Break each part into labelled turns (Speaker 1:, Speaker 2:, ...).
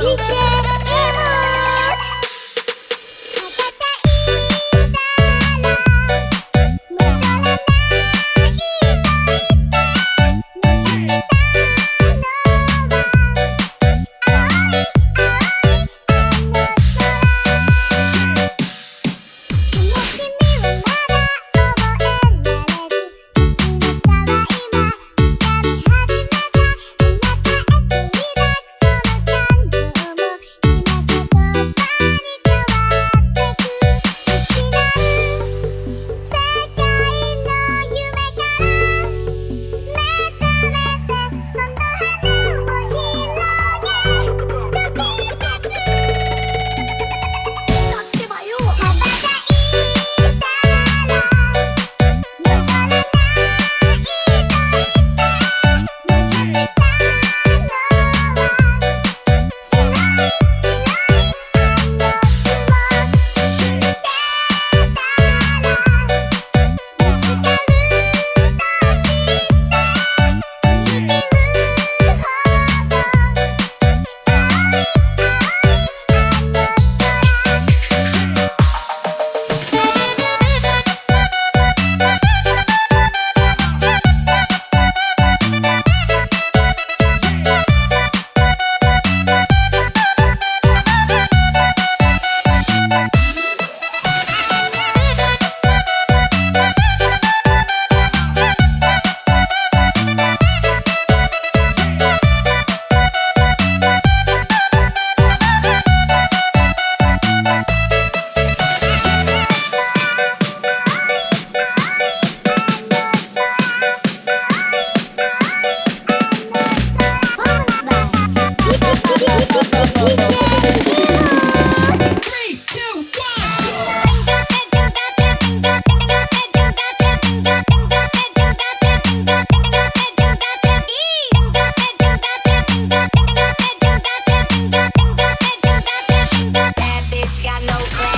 Speaker 1: DJ got no plan.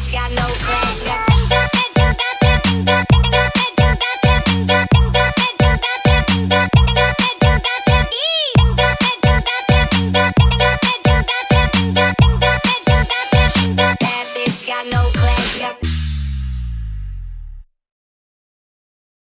Speaker 1: She got no class, got